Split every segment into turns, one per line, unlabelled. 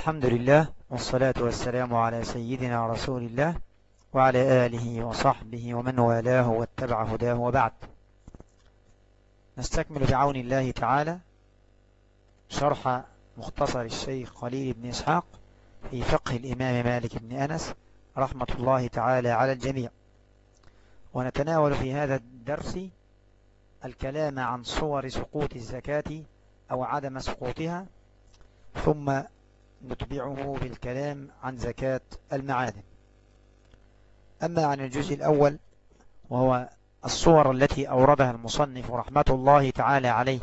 الحمد لله والصلاة والسلام على سيدنا رسول الله وعلى آله وصحبه ومن والاه واتبع هداه وبعد. نستكمل بعون الله تعالى شرح مختصر الشيخ خليل بن إسحاق في فقه الإمام مالك بن أنس رحمة الله تعالى على الجميع. ونتناول في هذا الدرس الكلام عن صور سقوط الزكاة أو عدم سقوطها ثم نتبعه بالكلام عن زكاة المعادن. أما عن الجزء الأول وهو الصور التي أوردها المصنف رحمة الله تعالى عليه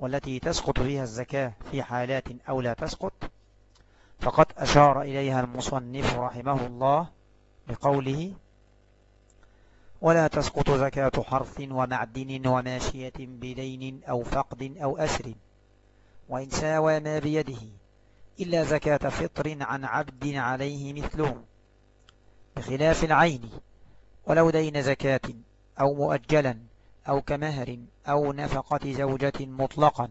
والتي تسقط فيها الزكاة في حالات أو لا تسقط فقد أشار إليها المصنف رحمه الله بقوله ولا تسقط زكاة حرث ومعدن وماشية بدين أو فقد أو أسر وإن ساوى ما بيده إلا زكاة فطر عن عبد عليه مثله بخلاف العين. ولو دين زكاة أو مؤجلا أو كمهر أو نفقة زوجة مطلقا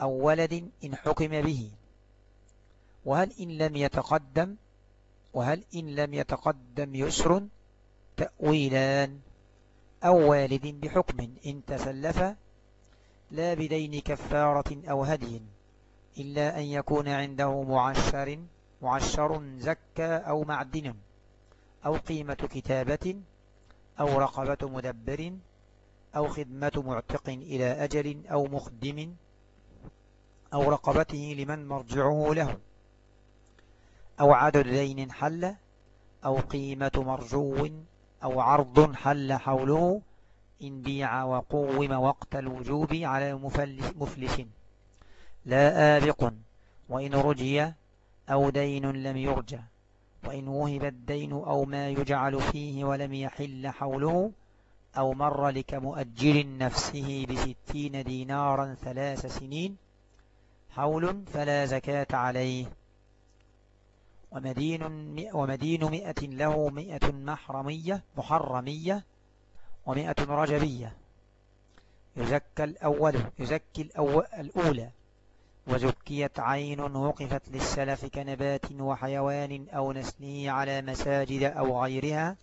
أو ولد إن حكم به. وهل إن لم يتقدم وهل إن لم يتقدم يسر تأويلان؟ أو والد بحكم إن تسلف لا بدين كفارة أو هدي. إلا أن يكون عنده معشر معشر زكى أو معدن أو قيمة كتابة أو رقبة مدبر أو خدمة معتق إلى أجل أو مخدم أو رقبته لمن مرجعه له أو عدد دين حل أو قيمة مرجو أو عرض حل حوله إن بيع وقوم وقت الوجوب على مفلس لا آبق وإن رجي أو دين لم يرجى وإن وهب الدين أو ما يجعل فيه ولم يحل حوله أو مر لكمؤجر نفسه بستين دينارا ثلاث سنين حول فلا زكاة عليه. ومدين, ومدين مئة له مئة محرمية محرمية ومئة رجبية. يزكى الأول يزكي الأول الأولى. وزكيت عين وقفت للسلف كنبات وحيوان أو نسله على مساجد أو غيرها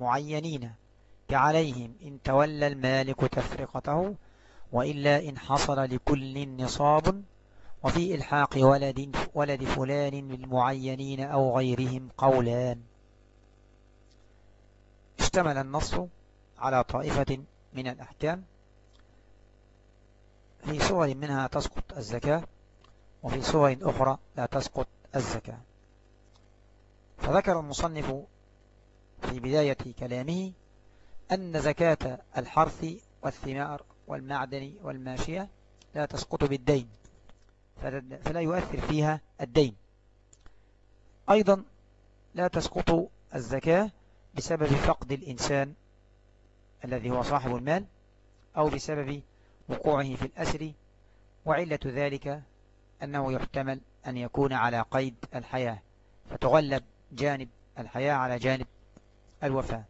معينين كعليهم إن تولى المالك تفرقته وإلا إن حصل لكل نصاب وفي إلحاق ولد, ولد فلان للمعينين أو غيرهم قولان. اشتمل النص على طائفة من الأحكام في صور منها تسقط الزكاة وفي صور أخرى لا تسقط الزكاة. فذكر المصنف في بداية كلامه أن زكاة الحرث والثمار والمعدن والماشية لا تسقط بالدين فلا يؤثر فيها الدين. أيضا لا تسقط الزكاة بسبب فقد الإنسان الذي هو صاحب المال أو بسبب وقوعه في الأسر وعلة ذلك أنه يحتمل أن يكون على قيد الحياة فتغلب جانب الحياة على جانب الوفاة.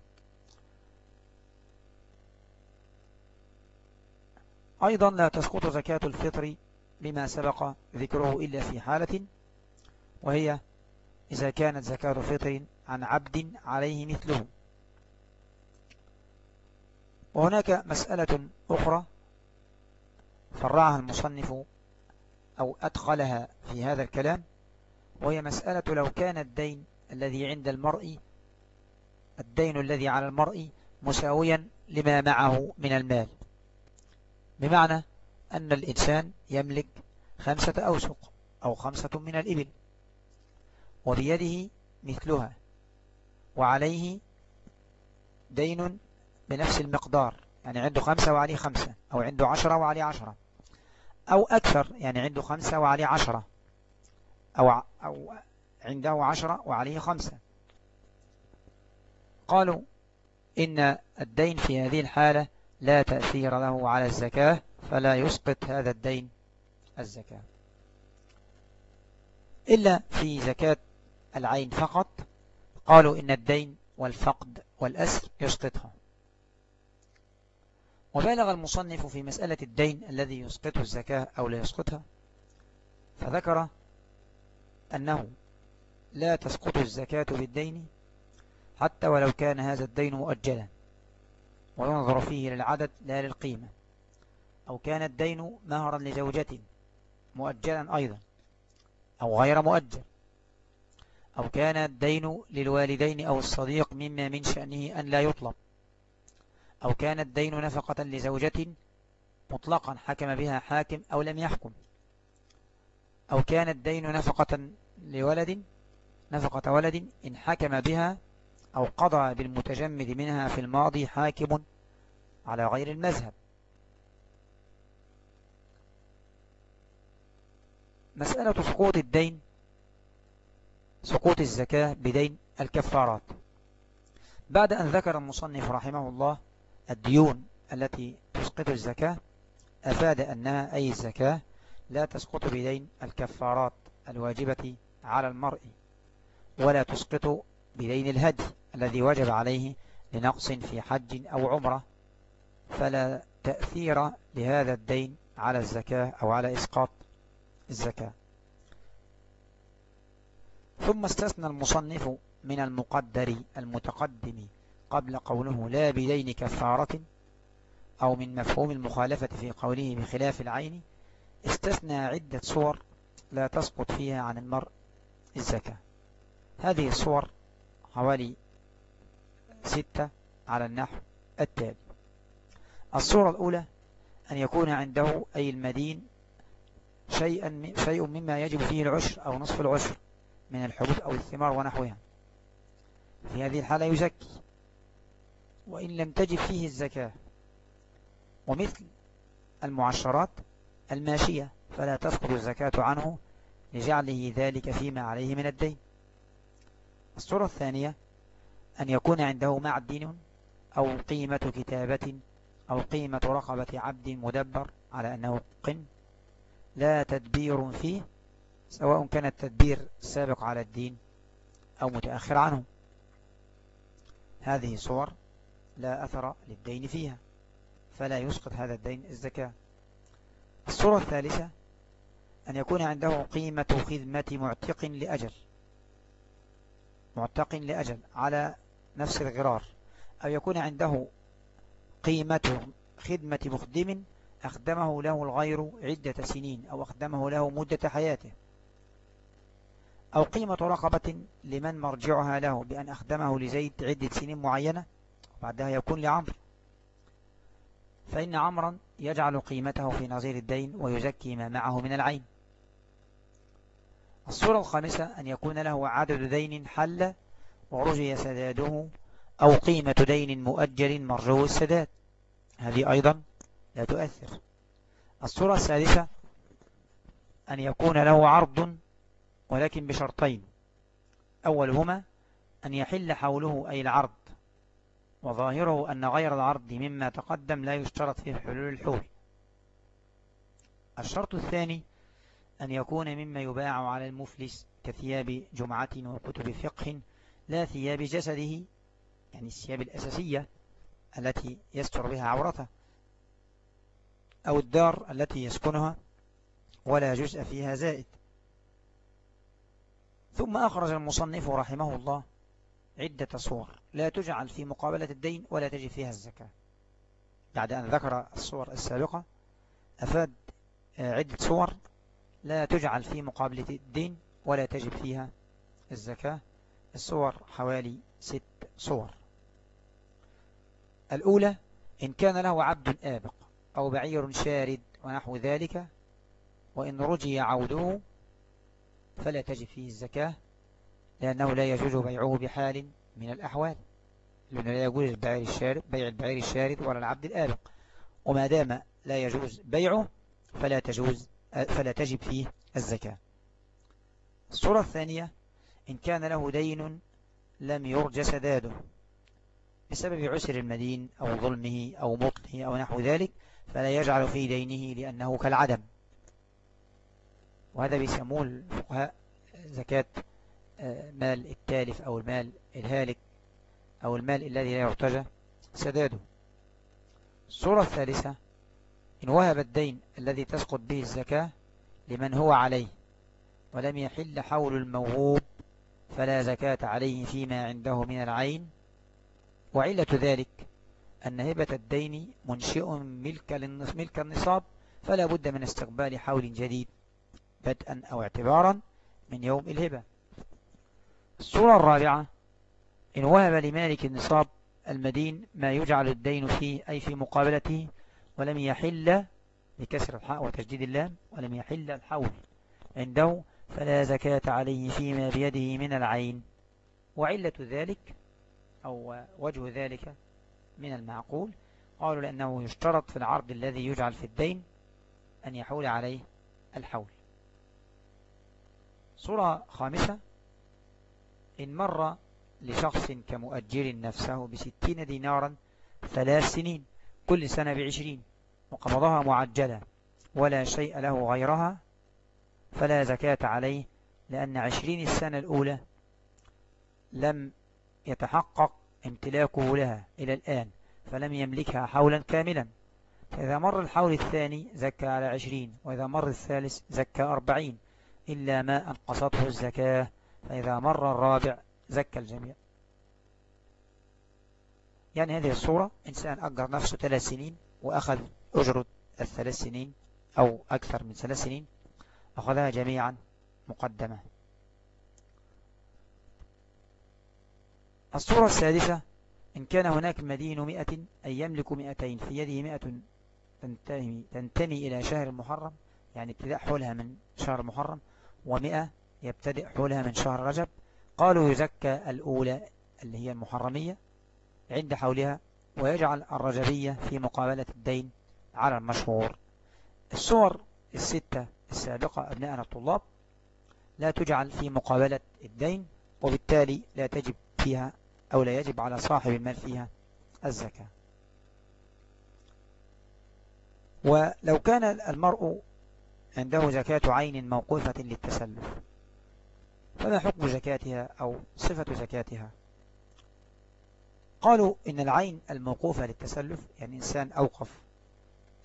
أيضا لا تسقط زكاة الفطر بما سبق ذكره إلا في حالة وهي إذا كانت زكاة فطر عن عبد عليه مثله. وهناك مسألة أخرى فرعها المصنف أو أدخلها في هذا الكلام وهي مسألة لو كان الدين الذي عند المرء الدين الذي على المرء مساويا لما معه من المال. بمعنى أن الإنسان يملك خمسة أوسق أو خمسة من الإبل وبيده مثلها وعليه دين بنفس المقدار يعني عنده خمسة وعليه خمسة أو عنده عشرة وعليه عشرة. أو أكثر يعني عنده خمسة وعليه عشرة. أو, أو عنده عشرة وعليه خمسة. قالوا إن الدين في هذه الحالة لا تأثير له على الزكاة فلا يسقط هذا الدين الزكاة. إلا في زكاة العين فقط قالوا إن الدين والفقد والأسر يسقطها. وبالغ المصنف في مسألة الدين الذي يسقطه الزكاة أو لا يسقطها فذكر أنه لا تسقط الزكاة بالدين حتى ولو كان هذا الدين مؤجلا وينظر فيه للعدد لا للقيمة أو كان الدين مهرا لزوجة مؤجلا أيضا أو غير مؤجل أو كان الدين للوالدين أو الصديق مما من شأنه أن لا يطلب. أو كان الدين نفقة لزوجة مطلقا حكم بها حاكم أو لم يحكم. أو كان الدين نفقة لولد نفقة ولد إن حكم بها أو قضى بالمتجمد منها في الماضي حاكم على غير المذهب. مسألة سقوط الدين سقوط الزكاة بدين الكفارات. بعد أن ذكر المصنف رحمه الله الديون التي تسقط الزكاة أفاد أنها أي الزكاة لا تسقط بدين الكفارات الواجبة على المرء ولا تسقط بدين الهدي الذي وجب عليه لنقص في حج أو عمرة. فلا تأثير لهذا الدين على الزكاة أو على إسقاط الزكاة. ثم استثنى المصنف من المقدر المتقدم قبل قوله لا بدين كفارة أو من مفهوم المخالفة في قوله بخلاف العين استثنى عدة صور لا تسقط فيها عن المرء الزكاة. هذه الصور حوالي ستة على النحو التالي. الصورة الأولى أن يكون عنده أي المدين شيئا شيء مما يجب فيه العشر أو نصف العشر من الحبوب أو الثمار ونحوها. في هذه الحالة يزكي. وإن لم تجب فيه الزكاة. ومثل المعشرات الماشية فلا تسقط الزكاة عنه لجعله ذلك فيما عليه من الدين. الصورة الثانية أن يكون عنده معدن أو قيمة كتابة أو قيمة رقبة عبد مدبر على أنه قن. لا تدبير فيه سواء كان التدبير سابق على الدين أو متأخر عنه. هذه صور لا أثر للدين فيها فلا يسقط هذا الدين الزكاة. الصورة الثالثة أن يكون عنده قيمة خدمة معتق لأجل معتق لأجل على نفس الغرار. أو يكون عنده قيمة خدمة مخدم أخدمه له الغير عدة سنين أو أخدمه له مدة حياته. أو قيمة رقبة لمن مرجعها له بأن أخدمه لزيد عدة سنين معينة بعدها يكون لعمر فإن عمرا يجعل قيمته في نظير الدين ويزكي ما معه من العين. الصورة الخامسة أن يكون له عدد دين حل ورجي سداده أو قيمة دين مؤجل مرجو السداد. هذه أيضا لا تؤثر. الصورة السادسة أن يكون له عرض ولكن بشرطين. أولهما أن يحل حوله أي العرض. وظاهره أن غير العرض مما تقدم لا يشترط فيه حلول الحول الشرط الثاني أن يكون مما يباع على المفلس كثياب جمعة وكتب فقه لا ثياب جسده يعني الثياب الأساسية التي يستر بها عورته أو الدار التي يسكنها ولا جزء فيها زائد. ثم أخرج المصنف رحمه الله عدة صور لا تجعل في مقابلة الدين ولا تجب فيها الزكاة. بعد أن ذكر الصور السابقة أفاد عدة صور لا تجعل في مقابلة الدين ولا تجب فيها الزكاة. الصور حوالي ست صور. الأولى إن كان له عبد آبق أو بعير شارد ونحو ذلك وإن رجي عوده فلا تجب فيه الزكاة. لأنه لا يجوز بيعه بحال من الأحوال. لأنه لا يجوز البعير الشارد بيع البعير الشارد ولا العبد الآبق. وما دام لا يجوز بيعه فلا تجوز فلا تجب فيه الزكاة. الصورة الثانية إن كان له دين لم يرج سداده بسبب عسر المدين أو ظلمه أو مطله أو نحو ذلك فلا يجعل في دينه لأنه كالعدم. وهذا بيسموه الفقهاء زكاة مال التالف أو المال الهالك أو المال الذي لا يرتجى سداده. الصورة الثالثة إن وهب الدين الذي تسقط به الزكاة لمن هو عليه ولم يحل حول الموهوب فلا زكاة عليه فيما عنده من العين. وعلة ذلك أن هبة الدين منشئ ملك, ملك النصاب فلا بد من استقبال حول جديد بدءا أو اعتبارا من يوم الهبة. الصورة الرابعة إن وهب لمالك النصاب المدين ما يجعل الدين فيه أي في مقابلته ولم يحل بكسر الحاء وتجديد اللام ولم يحل الحول عنده فلا زكاة عليه فيما بيده من العين. وعلة ذلك أو وجه ذلك من المعقول قالوا لأنه يشترط في العرض الذي يجعل في الدين أن يحول عليه الحول. صورة خامسة إن مر لشخص كمؤجر نفسه بستين دينارا ثلاث سنين كل سنة بعشرين وقبضها معجلة ولا شيء له غيرها فلا زكاة عليه لأن عشرين السنة الأولى لم يتحقق امتلاكه لها إلى الآن فلم يملكها حولا كاملا. فإذا مر الحول الثاني زكى على عشرين وإذا مر الثالث زكى أربعين إلا ما أنقصته الزكاة فإذا مر الرابع زكى الجميع. يعني هذه الصورة إنسان أجر نفسه ثلاث سنين وأخذ أجرة الثلاث سنين أو أكثر من ثلاث سنين أخذها جميعا مقدمة. الصورة السادسة إن كان هناك مدين مئة أي يملك مئتين في يده مئة تنتمي, تنتمي إلى شهر المحرم يعني ابتداء حولها من شهر المحرم ومئة يبتدئ حولها من شهر رجب. قالوا يزكى الأولى اللي هي المحرمية عند حولها ويجعل الرجبية في مقابلة الدين على المشهور. الصور الستة السابقة أبناءنا الطلاب لا تجعل في مقابلة الدين وبالتالي لا تجب فيها أو لا يجب على صاحب المال فيها الزكاة. ولو كان المرء عنده زكاة عين موقوفة للتسلف فما حكم زكاتها أو صفة زكاتها؟ قالوا إن العين الموقوفة للتسلف يعني إنسان أوقف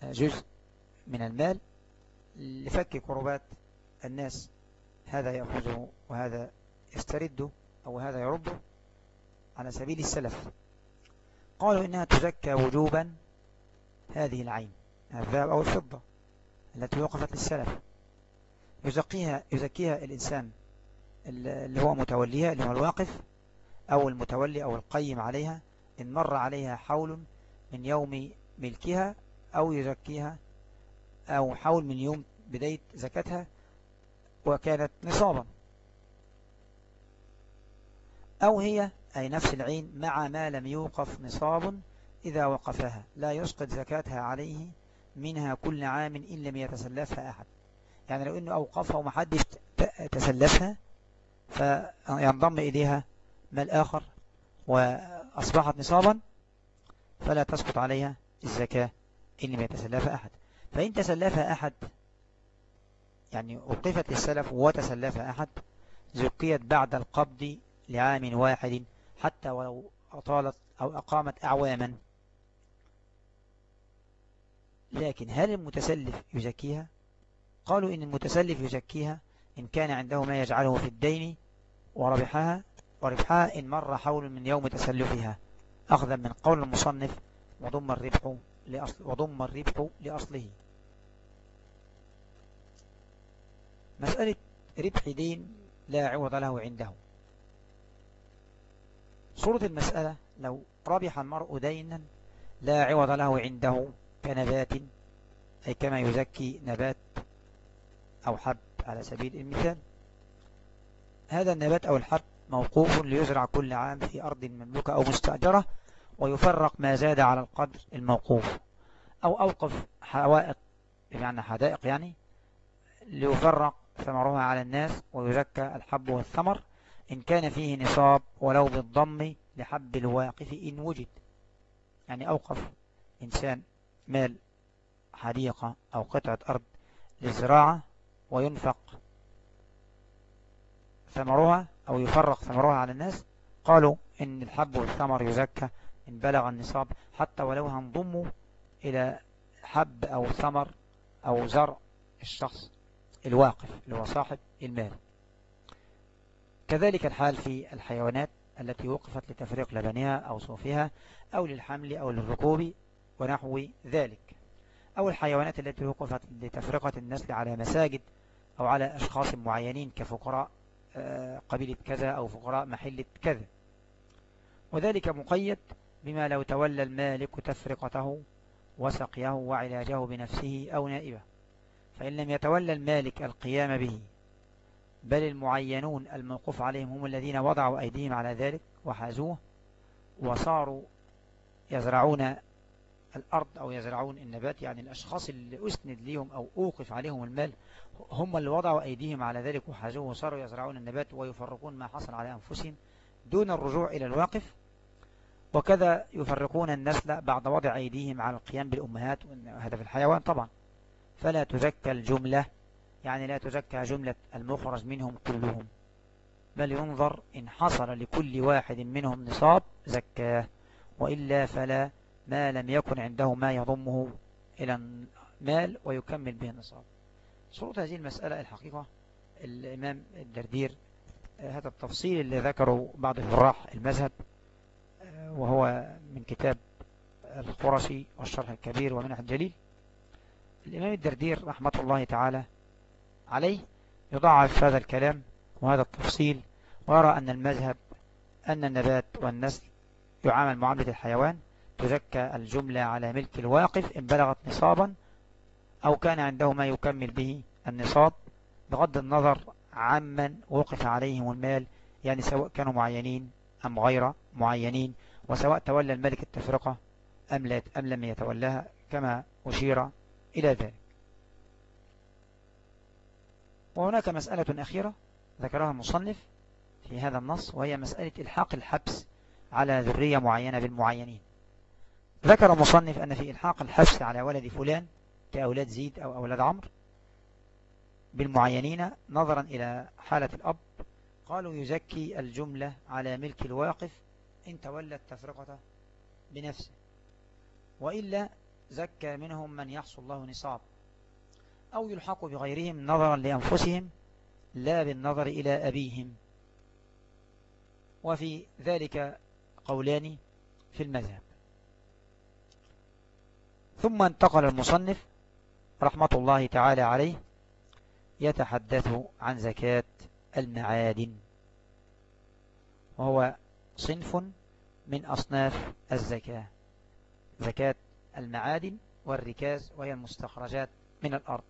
جزء من المال لفك كربات الناس هذا يأخذه وهذا يسترده أو هذا يرده على سبيل السلف. قالوا إنها تزكى وجوبا هذه العين الذهب أو الفضة التي وقفت للسلف. يزكيها, يزكيها الإنسان اللي هو متوليها اللي هو الواقف أو المتولي أو القيم عليها إن مر عليها حول من يوم ملكها أو يزكيها أو حول من يوم بداية زكاتها وكانت نصابا. أو هي أي نفس العين مع ما لم يوقف نصاب إذا وقفها. لا يسقط زكاتها عليه منها كل عام إن لم يتسلفها أحد. يعني لو أنه أوقفها ومحدش تسلفها فينضم إليها مال آخر وأصبحت نصابا فلا تسقط عليها الزكاة إن لم يتسلفها أحد. فإن تسلفها أحد يعني وقفت للسلف وتسلفها أحد زكيت بعد القبض لعام واحد حتى ولو أطالت أو أقامت أعواما. لكن هل المتسلف يزكيها؟ قالوا إن المتسلف يزكيها إن كان عنده ما يجعله في الدين وربحها وربحها إن مر حول من يوم تسلفها. أخذا من قول المصنف وضم الربح لأصل وضم الربح لأصله. مسألة ربح دين لا عوض له عنده. صورة المسألة لو ربح المرء دينا لا عوض له عنده كنبات أي كما يزكي نبات أو حب. على سبيل المثال. هذا النبات أو الحب موقوف ليزرع كل عام في أرض مملوكة أو مستأجرة ويفرق ما زاد على القدر الموقوف أو أوقف حوائط بمعنى حدائق يعني ليفرق ثمرها على الناس ويزكى الحب والثمر إن كان فيه نصاب ولو بالضم لحب الواقف إن وجد. يعني أوقف إنسان مال حديقة أو قطعة أرض للزراعة وينفق ثمرها أو يفرق ثمرها على الناس. قالوا إن الحب والثمر يزكى إن بلغ النصاب. حتى ولو هنضموا إلى حب أو ثمر أو زرع الشخص الواقف اللي هو صاحب المال. كذلك الحال في الحيوانات التي وقفت لتفريق لبنها أو صوفها أو للحمل أو للركوب ونحو ذلك. أو الحيوانات التي وقفت لتفرقة النسل على مساجد أو على أشخاص معينين كفقراء آه، قبيلة كذا أو فقراء محلة كذا. وذلك مقيد بما لو تولى المالك تفرقته وسقيه وعلاجه بنفسه أو نائبه. فإن لم يتولى المالك القيام به بل المعينون الموقوف عليهم هم الذين وضعوا أيديهم على ذلك وحازوه وصاروا يزرعون الأرض أو يزرعون النبات يعني الأشخاص اللي أسند ليهم أو أوقف عليهم المال هم اللي وضعوا أيديهم على ذلك وحازوه وصاروا يزرعون النبات ويفرقون ما حصل على أنفسهم دون الرجوع إلى الواقف. وكذا يفرقون النسل بعد وضع أيديهم على القيام بالأمهات وهذا في الحيوان طبعا. فلا تزكى الجملة يعني لا تزكى جملة المخرج منهم كلهم بل ينظر إن حصل لكل واحد منهم نصاب زكاه وإلا فلا ما لم يكن عنده ما يضمه إلى المال ويكمل به النصاب شروط هذه المسألة الحقيقة الإمام الدردير هذا التفصيل اللي ذكره بعض الفراح المذهب وهو من كتاب القرشي والشرح الكبير ومنح الجليل. الإمام الدردير رحمة الله تعالى عليه يضعف هذا الكلام وهذا التفصيل ويرى أن المذهب أن النبات والنسل يعامل معاملة الحيوان تزكى الجملة على ملك الواقف إن بلغت نصابا أو كان عنده ما يكمل به النصاب بغض النظر عمن وقف عليهم المال يعني سواء كانوا معينين أم غير معينين وسواء تولى الملك التفرقة أم, لا أم لم يتولاها كما أشير إلى ذلك. وهناك مسألة أخيرة ذكرها المصنف في هذا النص وهي مسألة إلحاق الحبس على ذرية معينة بالمعينين. ذكر المصنف أن في إلحاق الحبس على ولد فلان كأولاد زيد أو أولاد عمرو بالمعينين نظرا إلى حالة الأب. قالوا يزكي الجملة على ملك الواقف إن تولى التفرقة بنفسه. وإلا زكى منهم من يحصل له نصاب أو يلحق بغيرهم نظرا لأنفسهم لا بالنظر إلى أبيهم. وفي ذلك قولان في المذهب. ثم انتقل المصنف رحمة الله تعالى عليه يتحدث عن زكاة المعادن. وهو صنف من أصناف الزكاة. زكاة المعادن والركاز وهي المستخرجات من الأرض.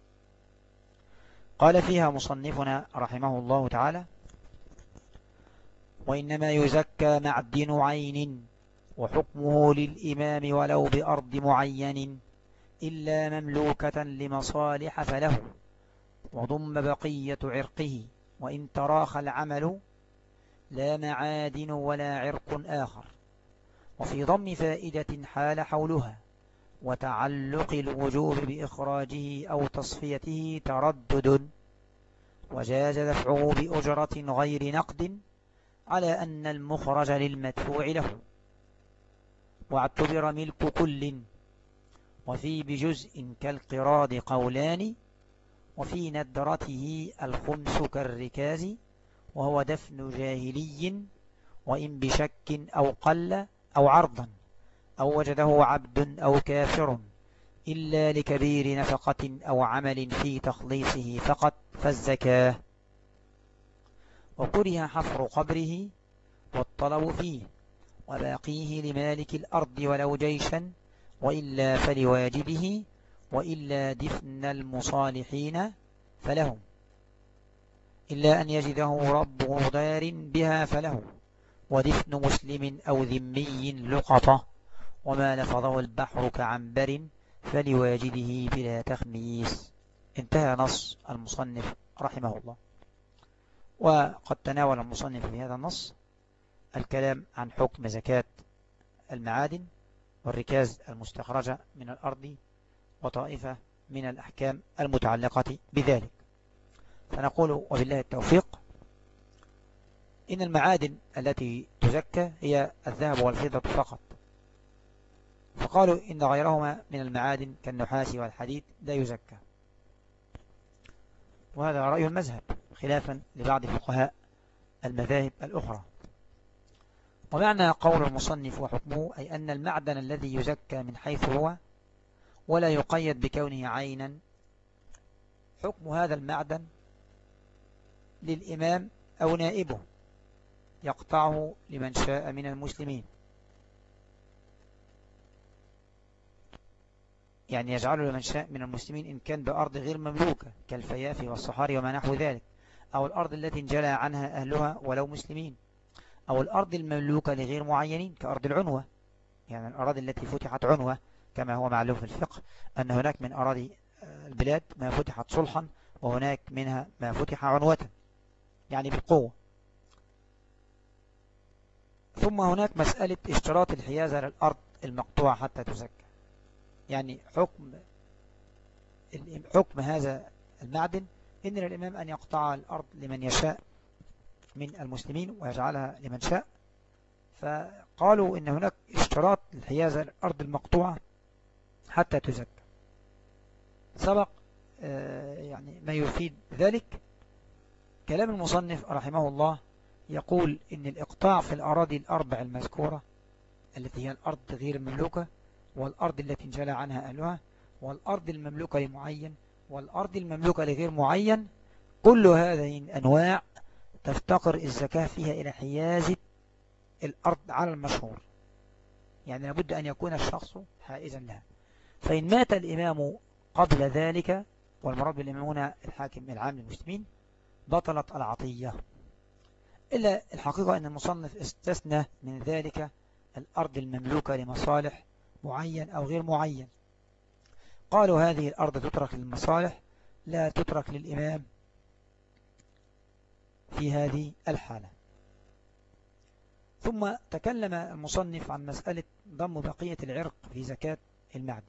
قال فيها مصنفنا رحمه الله تعالى وإنما يزكى معدن عين وحكمه للإمام ولو بأرض معين. إلا مملوكة لمصالح فله وضم بقية عرقه وإن تراخى العمل لا معادن ولا عرق آخر. وفي ضم فائدة حال حولها وتعلق الوجوب بإخراجه أو تصفيته تردد وجاز دفعه بأجرة غير نقد على أن المخرج للمدفوع له. واعتبر ملك كل وفي بجزء كالقراض قولان وفي ندرته الخمس كالركاز وهو دفن جاهلي وإن بشك أو قل أو عرضا أو وجده عبد أو كافر إلا لكبير نفقة أو عمل في تخليصه فقط فالزكاة. وكره حفر قبره والطلب فيه وباقيه لمالك الأرض ولو جيشا وإلا فلواجبه وإلا دفن المصالحين فلهم. إلا أن يجده رب دار بها فله ودفن مسلم أو ذمي لقطة وما لفظه البحر كعنبر فلواجده بلا تخميس. انتهى نص المصنف رحمه الله. وقد تناول المصنف في هذا النص الكلام عن حكم زكاة المعادن. والركاز المستخرجة من الأرض وطائفة من الأحكام المتعلقة بذلك. فنقول وبالله التوفيق إن المعادن التي تزكى هي الذهب والفضة فقط. فقالوا إن غيرهما من المعادن كالنحاس والحديد لا يزكى. وهذا رأي المذهب خلافا لبعض فقهاء المذاهب الأخرى. ومعنى قول المصنف وحكمه أي أن المعدن الذي يزكى من حيث هو ولا يقيد بكونه عينا. حكم هذا المعدن للإمام أو نائبه يقطعه لمن شاء من المسلمين. يعني يجعله لمن شاء من المسلمين إن كان بأرض غير مملوكة كالفيافي والصحاري وما نحو ذلك أو الأرض التي انجلى عنها أهلها ولو مسلمين. أو الأرض المملوكة لغير معينين كأرض العنوة. يعني الأراضي التي فتحت عنوة كما هو معلوم في الفقه أن هناك من أراضي البلاد ما فتحت صلحا وهناك منها ما فتح عنوة يعني بالقوة. ثم هناك مسألة اشتراط الحيازة للأرض المقطوعة حتى تزكى. يعني حكم حكم هذا المعدن إن للإمام أن يقطع الأرض لمن يشاء من المسلمين ويجعلها لمن شاء. فقالوا إن هناك اشتراط الحيازة للأرض المقطوعة حتى تزكى. سبق آه، يعني ما يفيد ذلك كلام المصنف رحمه الله يقول إن الإقطاع في الأراضي الأربع المذكورة التي هي الأرض غير المملوكة والأرض التي انجلى عنها أهلها والأرض المملوكة لمعين والأرض المملوكة لغير معين كل هذه الأنواع تفتقر الزكاة فيها إلى حيازة الأرض على المشهور. يعني لابد أن يكون الشخص حائزا لها. فإن مات الإمام قبل ذلك والمراد بالإمام هنا الحاكم العام للمسلمين بطلت العطية. إلا الحقيقة أن المصنف استثنى من ذلك الأرض المملوكة لمصالح معين أو غير معين. قالوا هذه الأرض تترك للمصالح لا تترك للإمام. في هذه الحالة. ثم تكلم المصنف عن مسألة ضم بقية العرق في زكاة المعدن.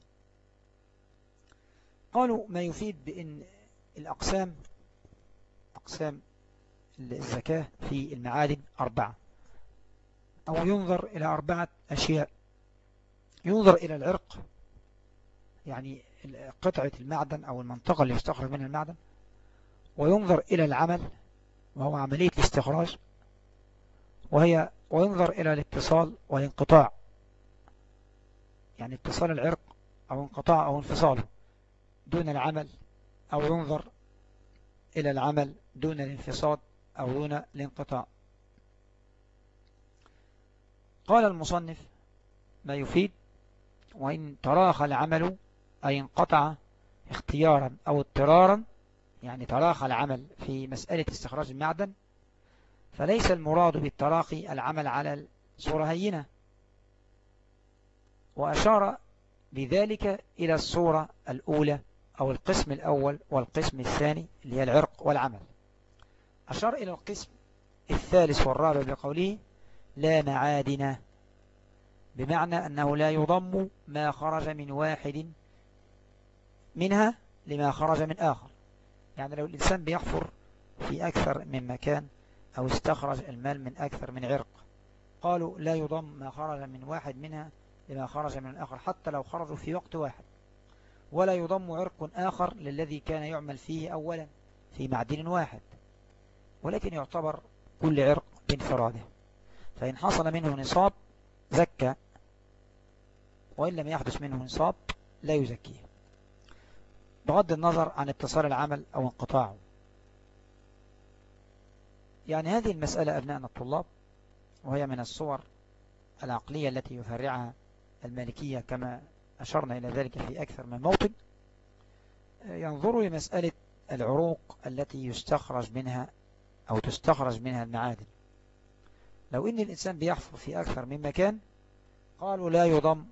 قالوا ما يفيد بأن الأقسام أقسام الزكاة في المعادن أربعة. أو ينظر إلى أربعة أشياء. ينظر إلى العرق يعني قطعة المعدن أو المنطقة اللي يستخرج منها المعدن. وينظر إلى العمل وهو عملية الاستخراج وهي وينظر إلى الاتصال والانقطاع. يعني اتصال العرق أو انقطاع أو انفصاله دون العمل أو ينظر إلى العمل دون الانفصال أو دون الانقطاع. قال المصنف ما يفيد وإن تراخى العمل أي انقطع اختيارا أو اضطرارا يعني تراخى العمل في مسألة استخراج المعدن فليس المراد بالتراخي العمل على الصورة هينة. وأشار بذلك إلى الصورة الأولى أو القسم الأول والقسم الثاني اللي هي العرق والعمل. أشار إلى القسم الثالث والرابع بقوله لا معادن بمعنى أنه لا يضم ما خرج من واحد منها لما خرج من آخر. يعني لو الإنسان بيحفر في أكثر من مكان أو استخرج المال من أكثر من عرق قالوا لا يضم ما خرج من واحد منها لما خرج من الآخر حتى لو خرجوا في وقت واحد. ولا يضم عرق آخر للذي كان يعمل فيه أولا في معدن واحد. ولكن يعتبر كل عرق بانفراده فإن حصل منه نصاب زكى. وإن لم يحدث منه نصاب لا يزكيه. بغض النظر عن اتصال العمل أو انقطاعه. يعني هذه المسألة أبناءنا الطلاب وهي من الصور العقلية التي يفرعها المالكية كما أشرنا إلى ذلك في أكثر من موطن. ينظر لمسألة العروق التي يستخرج منها أو تستخرج منها المعادن. لو إن الإنسان بيحفر في أكثر من مكان قالوا لا يضم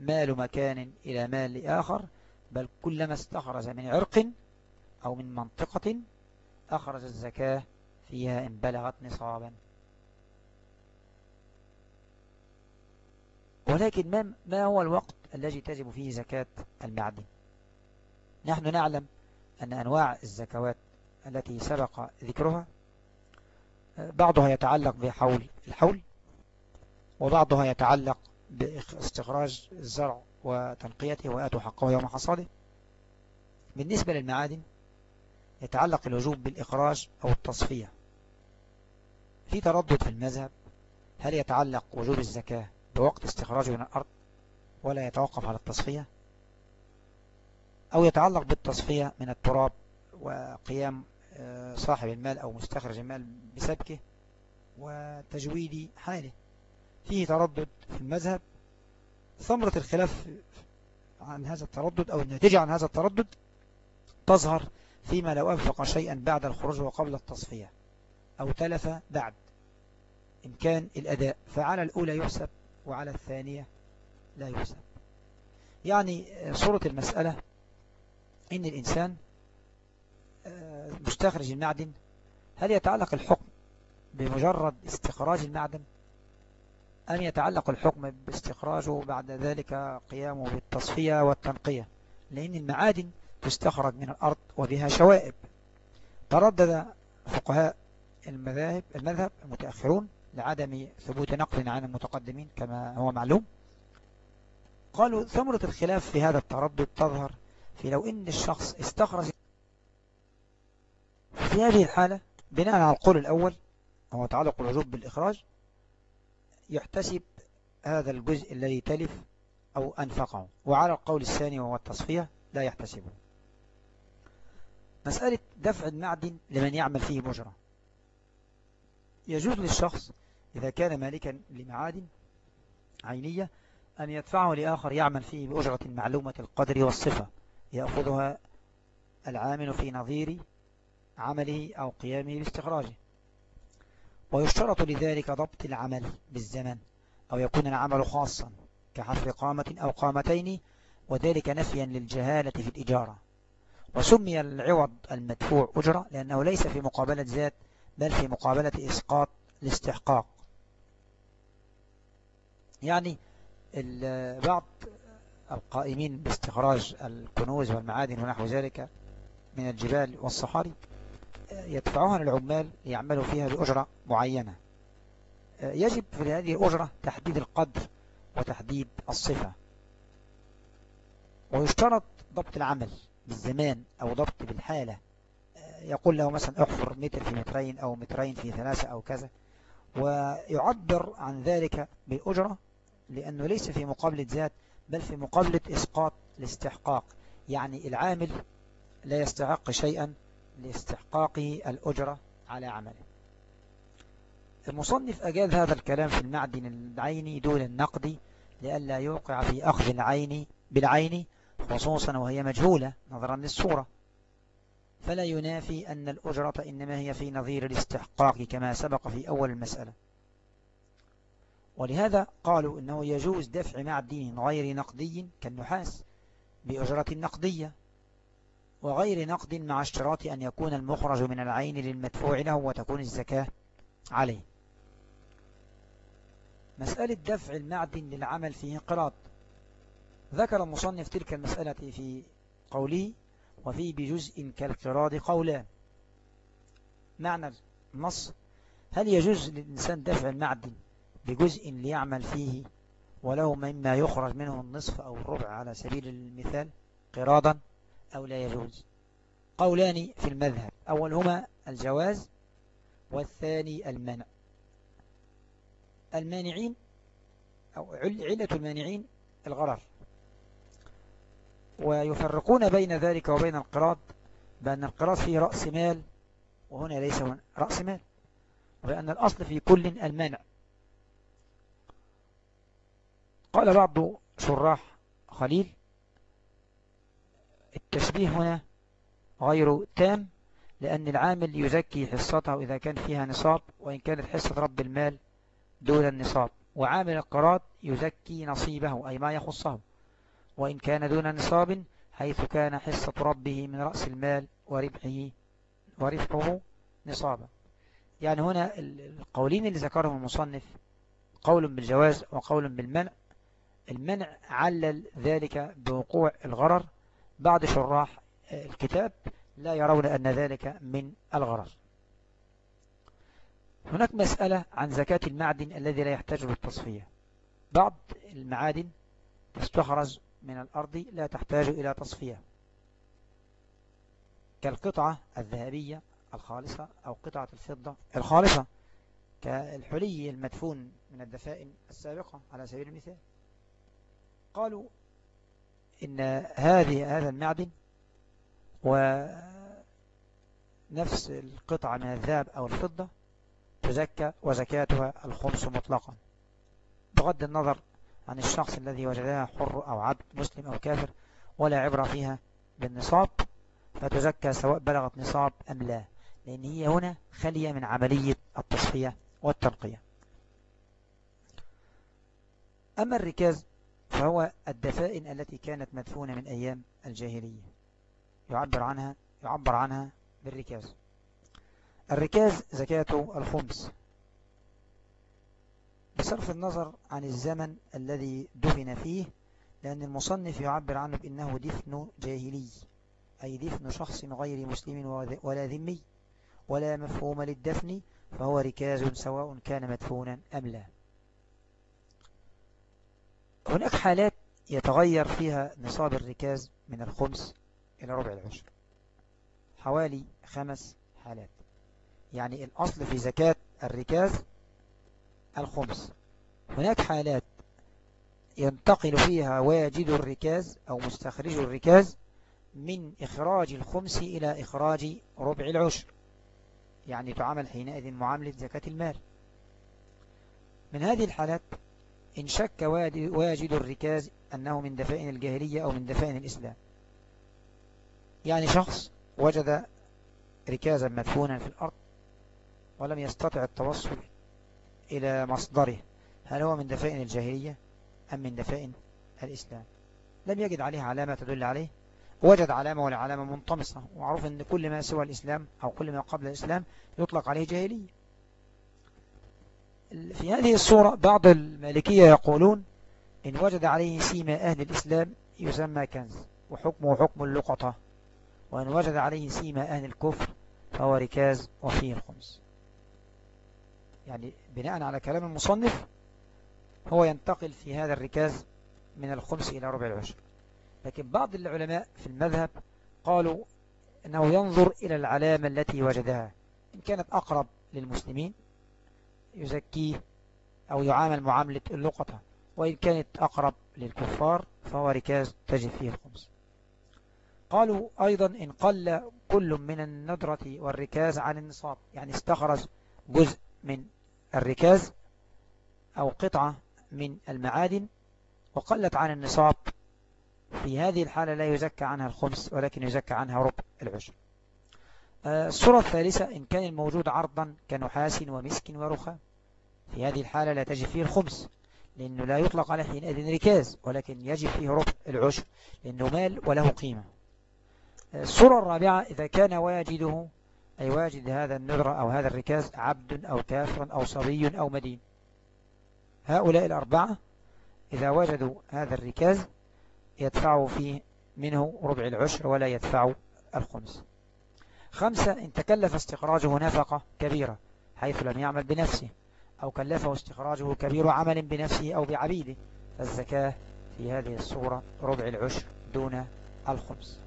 مال مكان إلى مال آخر بل كلما استخرج من عرق أو من منطقة أخرج الزكاة فيها إن بلغت نصابا. ولكن ما, ما هو الوقت الذي تجب فيه زكاة المعدن؟ نحن نعلم أن أنواع الزكوات التي سبق ذكرها بعضها يتعلق بحول الحول وبعضها يتعلق باستخراج الزرع. وتنقيته وآتوا حقه يوم حصاده. بالنسبة للمعادن يتعلق الوجوب بالإخراج أو التصفية. في تردد في المذهب هل يتعلق وجوب الزكاة بوقت استخراجه من الأرض ولا يتوقف على التصفية؟ أو يتعلق بالتصفية من التراب وقيام آه، صاحب المال أو مستخرج المال بسبكه وتجويد حاله. فيه تردد في المذهب ثمرة الخلاف عن هذا التردد أو النتيجة عن هذا التردد تظهر فيما لو أنفق شيئا بعد الخروج وقبل التصفية أو تلف بعد إن كان الأداء فعلى الأولى يحسب وعلى الثانية لا يحسب. يعني صورة المسألة إن الإنسان آه، مستخرج المعدن هل يتعلق الحكم بمجرد استخراج المعدن؟ أم يتعلق الحكم باستخراجه بعد ذلك قيامه بالتصفية والتنقية لأن المعادن تستخرج من الأرض وبها شوائب. تردد فقهاء المذاهب المذهب المتأخرون لعدم ثبوت نقل عن المتقدمين كما هو معلوم. قالوا ثمرة الخلاف في هذا التردد تظهر في لو إن الشخص استخرج في هذه الحالة بناء على القول الأول هو تعلق الوجوب بالإخراج يحتسب هذا الجزء الذي تلف أو أنفقه. وعلى القول الثاني وهو التصفية لا يحتسبه. مسألة دفع المعدن لمن يعمل فيه مجرى. يجوز للشخص إذا كان مالكا لمعادن عينية أن يدفعه لآخر يعمل فيه بأجرة معلومة القدر والصفة. يأخذها العامل في نظير عمله أو قيامه باستخراجه. ويشترط لذلك ضبط العمل بالزمن أو يكون العمل خاصا كحفر قامة أو قامتين وذلك نفيا للجهالة في الإجارة. وسمي العوض المدفوع أجرة لأنه ليس في مقابلة ذات بل في مقابلة إسقاط الاستحقاق. يعني بعض القائمين باستخراج الكنوز والمعادن ونحو ذلك من الجبال والصحاري يدفعوها للعمال ليعملوا فيها بأجرة معينة. يجب في هذه الأجرة تحديد القدر وتحديد الصفة. ويشترط ضبط العمل بالزمان أو ضبط بالحالة. يقول له مثلا احفر متر في مترين أو مترين في ثلاثة أو كذا. ويعبر عن ذلك بالأجرة لأنه ليس في مقابلة ذات بل في مقابلة إسقاط الاستحقاق. يعني العامل لا يستحق شيئا لاستحقاقه الأجرة على عمله. المصنف أجاز هذا الكلام في المعدن العيني دون النقد لئلا يوقع في أخذ العين بالعين خصوصا وهي مجهولة نظرا للصورة. فلا ينافي أن الأجرة إنما هي في نظير الاستحقاق كما سبق في أول المسألة. ولهذا قالوا إنه يجوز دفع معدن غير نقدي كالنحاس بأجرة نقدية وغير نقد مع اشتراط أن يكون المخرج من العين للمدفوع له وتكون الزكاة عليه. مسألة دفع المعدن للعمل فيه انقراض. ذكر المصنف تلك المسألة في قوله وفي بجزء كالقراض قولان معنى النص هل يجوز للإنسان دفع المعدن بجزء ليعمل فيه وله مما يخرج منه النصف أو الربع على سبيل المثال قراضا؟ أو لا يجوز. قولان في المذهب. أولهما الجواز والثاني المنع. المانعين أو علة المانعين الغرر. ويفرقون بين ذلك وبين القراض بأن القراض فيه رأس مال وهنا ليس رأس مال وبأن الأصل في كل المنع. قال بعض شراح خليل التشبيه هنا غير تام لأن العامل يزكي حصته إذا كان فيها نصاب وإن كانت حصة رب المال دون النصاب. وعامل القراض يزكي نصيبه أي ما يخصه. وإن كان دون نصاب حيث كان حصة ربه من رأس المال وربحه وربحه نصابا. يعني هنا القولين اللي ذكرهم المصنف قول بالجواز وقول بالمنع. المنع علل ذلك بوقوع الغرر بعض شراح الكتاب لا يرون أن ذلك من الغرر هناك مسألة عن زكاة المعدن الذي لا يحتاج للتصفية. بعض المعادن تستخرج من الأرض لا تحتاج إلى تصفية. كالقطعة الذهبية الخالصة أو قطعة الفضة الخالصة كالحلي المدفون من الدفائن السابقة على سبيل المثال. قالوا إن هذه هذا المعدن ونفس القطعة من الذهب أو الفضة تزكى وزكاتها الخمس مطلقا. بغض النظر عن الشخص الذي وجدها حر أو عبد مسلم أو كافر ولا عبرة فيها بالنصاب فتزكى سواء بلغت نصاب أم لا لأن هي هنا خالية من عملية التصفية والتنقية. أما الركاز فهو الدفائن التي كانت مدفونة من أيام الجاهلية. يعبر عنها يعبر عنها بالركاز. الركاز زكاة الخمس. بصرف النظر عن الزمن الذي دفن فيه لأن المصنف يعبر عنه بأنه دفن جاهلي أي دفن شخص غير مسلم ولا ذمي ولا مفهوم للدفن فهو ركاز سواء كان مدفونا أم لا. هناك حالات يتغير فيها نصاب الركاز من الخمس إلى ربع العشر. حوالي خمس حالات. يعني الأصل في زكاة الركاز الخمس. هناك حالات ينتقل فيها واجد الركاز أو مستخرج الركاز من إخراج الخمس إلى إخراج ربع العشر. يعني تعامل حينئذ معاملة زكاة المال. من هذه الحالات إن شك واجد الركاز أنه من دفائن الجاهلية أو من دفائن الإسلام. يعني شخص وجد ركازا مدفونا في الأرض ولم يستطع التوصل إلى مصدره. هل هو من دفائن الجاهلية أم من دفائن الإسلام؟ لم يجد عليه علامة تدل عليه. وجد علامة ولا علامة منطمسة. وعرف أن كل ما سوى الإسلام أو كل ما قبل الإسلام يطلق عليه جاهلية. في هذه الصورة بعض المالكية يقولون إن وجد عليه سيما أهل الإسلام يسمى كنز وحكمه حكم اللقطة وإن وجد عليه سيما أهل الكفر فهو ركاز وفيه الخمس يعني بناء على كلام المصنف هو ينتقل في هذا الركاز من الخمس إلى ربع العشر. لكن بعض العلماء في المذهب قالوا أنه ينظر إلى العلامة التي وجدها إن كانت أقرب للمسلمين يزكيه أو يعامل معاملة اللقطة وإن كانت أقرب للكفار فهو ركاز تجد فيه الخمس قالوا أيضا إن قل كل من الندرة والركاز عن النصاب يعني استخرج جزء من الركاز أو قطعة من المعادن وقلت عن النصاب. في هذه الحالة لا يزكى عنها الخمس ولكن يزكى عنها ربع العشر. الصورة الثالثة إن كان الموجود عرضا كنحاس ومسك ورخام في هذه الحالة لا تجب فيه الخمس لأنه لا يطلق عليه حينئذ ركاز ولكن يجب فيه ربع العشر لأنه مال وله قيمة. آه، الصورة الرابعة إذا كان واجده أي واجد هذا النذر أو هذا الركاز عبد أو كافر أو صبي أو مدين. هؤلاء الأربعة إذا وجدوا هذا الركاز يدفعوا فيه منه ربع العشر ولا يدفعوا الخمس. خمسة إن تكلف استخراجه نفقة كبيرة حيث لم يعمل بنفسه أو كلفه استخراجه كبير عمل بنفسه أو بعبيده فالزكاة في هذه الصورة ربع العشر دون الخمس.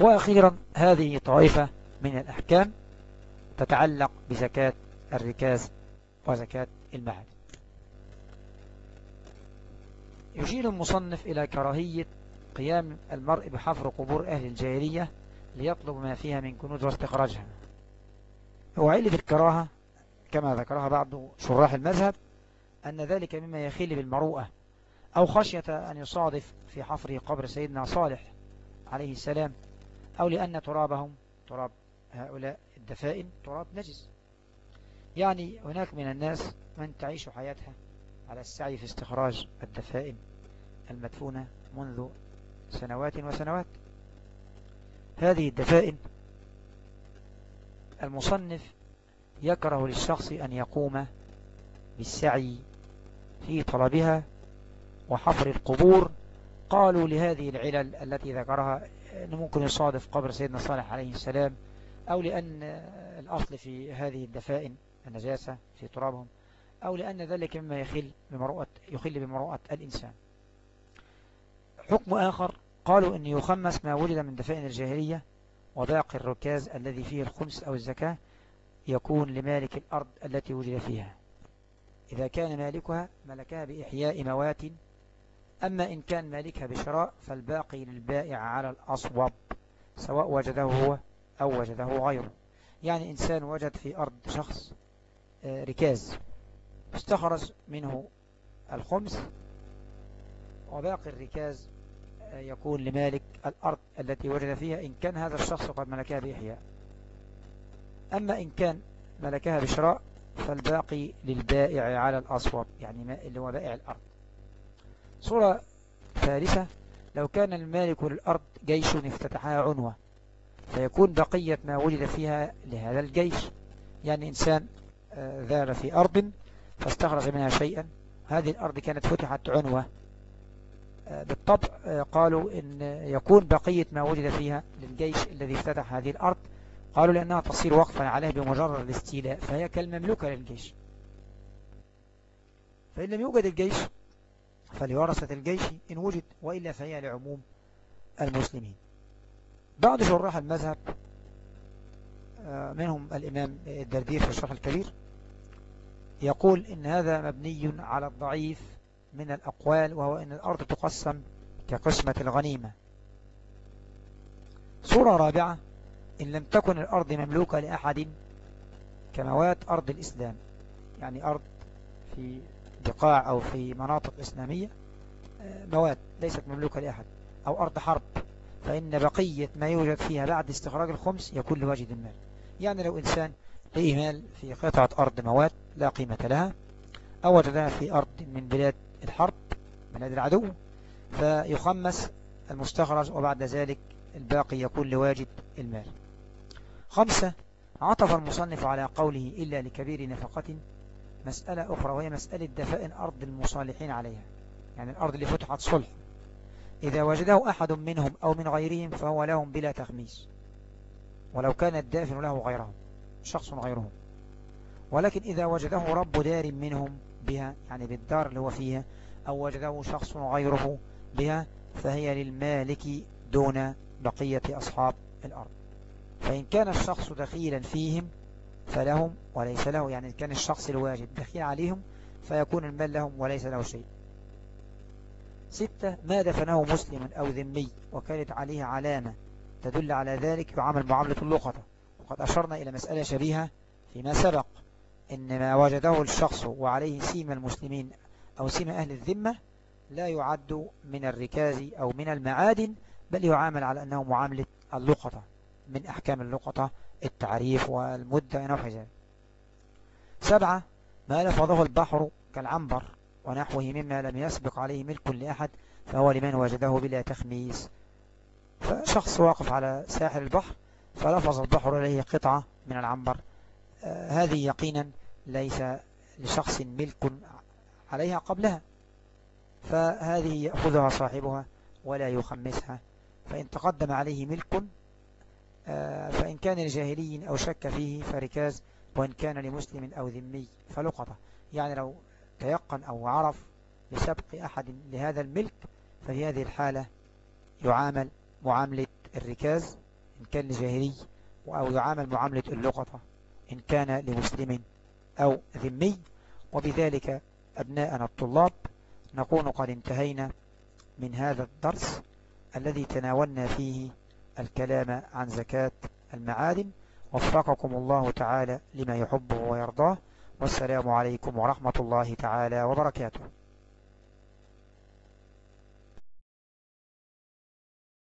وأخيرا هذه طائفة من الأحكام تتعلق بزكاة الركاز وزكاة المعاد يشير المصنف إلى كراهية قيام المرء بحفر قبور أهل الجاهلية ليطلب ما فيها من كنوز واستخراجها. وعلة الكراهة كما ذكرها بعض شراح المذهب أن ذلك مما يخيل بالمروءة أو خشية أن يصادف في حفر قبر سيدنا صالح عليه السلام أو لأن ترابهم تراب هؤلاء الدفائن تراب نجس. يعني هناك من الناس من تعيش حياتها على السعي في استخراج الدفائن المدفونة منذ سنوات وسنوات. هذه الدفائن المصنف يكره للشخص أن يقوم بالسعي في طلبها وحفر القبور. قالوا لهذه العلل التي ذكرها أنه ممكن يصادف قبر سيدنا صالح عليه السلام أو لأن الأصل في هذه الدفائن النجاسة في ترابهم أو لأن ذلك مما يخل بمروءة, يخل بمروءة الإنسان. حكم آخر؟ قالوا إن يخمس ما ولد من دفائن الجاهلية وباقي الركاز الذي فيه الخمس أو الزكاة يكون لمالك الأرض التي وجد فيها. إذا كان مالكها ملكها بإحياء موات أما إن كان مالكها بشراء فالباقي للبائع على الأصوب سواء وجده هو أو وجده غيره. يعني إنسان وجد في أرض شخص آه، ركاز استخرج منه الخمس وباقي الركاز يكون لمالك الأرض التي وجد فيها إن كان هذا الشخص قد ملكها بإحياء أما إن كان ملكها بشراء فالباقي للبائع على الأصوب يعني اللي هو بائع الأرض. صورة ثالثة لو كان المالك للأرض جيش افتتحها عنوة فيكون بقية ما وجد فيها لهذا الجيش. يعني إنسان آه، ذار في أرض فاستخرج منها شيئا هذه الأرض كانت فتحت عنوة. بالطبع آه، قالوا إن يكون بقية ما وجد فيها للجيش الذي افتتح هذه الأرض. قالوا لأنها تصير وقفا عليه بمجرد الاستيلاء فهي كالمملوكة للجيش. فإن لم يوجد الجيش فلورثة الجيش إن وجد وإلا فهي لعموم المسلمين. بعض شراح المذهب آه، منهم الإمام الدردير في الشرح الكبير يقول إن هذا مبني على الضعيف من الأقوال وهو أن الأرض تقسم كقسمة الغنيمة. صورة رابعة إن لم تكن الأرض مملوكة لأحد كموات أرض الإسلام. يعني أرض في بقاع أو في مناطق إسلامية آه، مواد ليست مملوكة لأحد أو أرض حرب. فإن بقية ما يوجد فيها بعد استخراج الخمس يكون لواجد المال. يعني لو إنسان ليه مال في قطعة أرض مواد لا قيمة لها أو وجدها في أرض من بلاد الحرب بلاد العدو فيخمس المستخرج وبعد ذلك الباقي يكون لواجد المال. خمسة عطف المصنف على قوله إلا لكبير نفقة مسألة أخرى وهي مسألة دفائن أرض المصالحين عليها. يعني الأرض اللي فتحت صلح. إذا وجده أحد منهم أو من غيرهم فهو لهم بلا تخميس. ولو كان الدافن له غيرهم شخص غيرهم. ولكن إذا وجده رب دار منهم بها يعني بالدار اللي هو فيها أو وجده شخص غيره بها فهي للمالك دون بقية أصحاب الأرض. فإن كان الشخص دخيلا فيهم فلهم وليس له يعني كان الشخص الواجد دخيل عليهم فيكون المال لهم وليس له شيء. ستة ما دفنه مسلم أو ذمي وكانت عليه علامة تدل على ذلك يعامل معاملة اللقطة. وقد أشرنا إلى مسألة شبيهة فيما سبق. إن ما وجده الشخص وعليه سيم المسلمين أو سيم أهل الذمة لا يعد من الركاز أو من المعادن بل يعامل على أنه معاملة اللقطة من أحكام اللقطة التعريف والمدة ونحو ذلك. سبعة ما لفظه البحر كالعنبر ونحوه مما لم يسبق عليه ملك لأحد فهو لمن وجده بلا تخميس. فشخص واقف على ساحل البحر فلفظ البحر إليه قطعة من العنبر. هذه يقينا ليس لشخص ملك عليها قبلها فهذه يأخذها صاحبها ولا يخمسها. فإن تقدم عليه ملك آه، فإن كان لجاهلي أو شك فيه فركاز وإن كان لمسلم أو ذمي فلقطة. يعني لو تيقن أو عرف لسبق أحد لهذا الملك ففي هذه الحالة يعامل معاملة الركاز إن كان لجاهلي أو يعامل معاملة اللقطة. إن كان لمسلم أو ذمي وبذلك أبناءنا الطلاب نكون قد انتهينا من هذا الدرس الذي تناولنا فيه الكلام عن زكاة المعادن. وفقكم الله تعالى لما يحبه ويرضاه. والسلام عليكم ورحمة الله تعالى وبركاته.